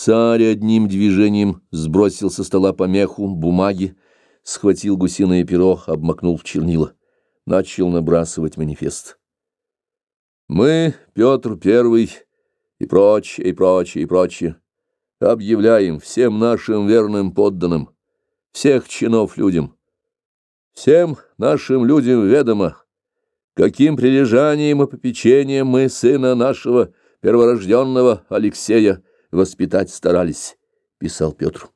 Царь одним движением сбросил со стола помеху, бумаги, схватил гусиное перо, обмакнул в чернила. Начал набрасывать манифест. Мы, Петр Первый, и прочее, и прочее, и прочее, объявляем всем нашим верным подданным, всех чинов людям, всем нашим людям ведомо, каким прилежанием и попечением мы сына нашего перворожденного Алексея воспитать старались, — писал Петр.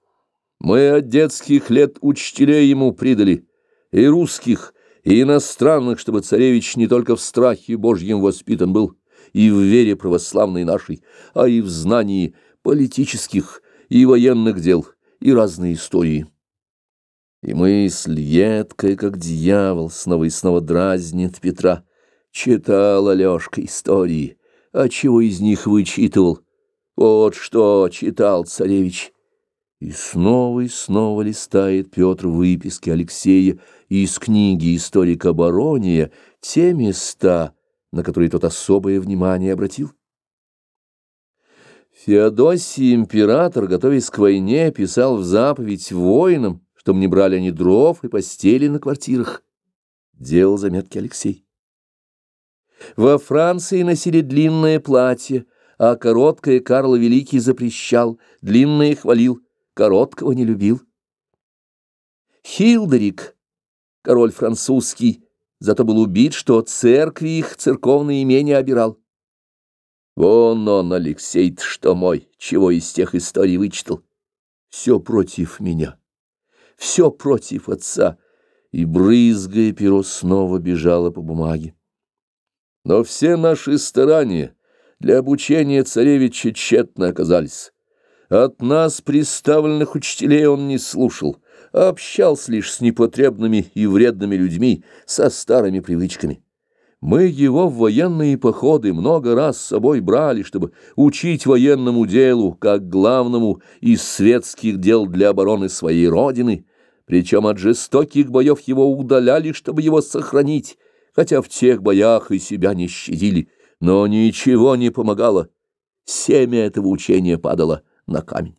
Мы от детских лет учителей ему придали, и русских, и иностранных, чтобы царевич не только в страхе Божьем воспитан был, и в вере православной нашей, а и в знании политических и военных дел, и разной истории. И мысль едкая, как дьявол, снова и снова дразнит Петра. Читал Алешка истории, а чего из них вычитывал? Вот что читал царевич. И снова и снова листает Петр выписки Алексея из книги историка Барония те места, на которые тот особое внимание обратил. Феодосий император, готовясь к войне, писал в заповедь воинам, чтобы не брали они дров и постели на квартирах. Делал заметки Алексей. Во Франции носили длинное платье, а короткое Карл Великий запрещал, длинное хвалил, короткого не любил. Хилдерик, король французский, зато был убит, что церкви их церковные имения обирал. Вон он, Алексей что мой, чего из тех историй вычитал. Все против меня, все против отца, и, брызгая перо, снова бежало по бумаге. Но все наши старания — для обучения царевича тщетно оказались. От нас, представленных учителей, он не слушал, а общался лишь с непотребными и вредными людьми, со старыми привычками. Мы его в военные походы много раз с собой брали, чтобы учить военному делу, как главному из светских дел для обороны своей родины, причем от жестоких боев его удаляли, чтобы его сохранить, хотя в тех боях и себя не щадили. Но ничего не помогало. Семя этого учения падало на камень.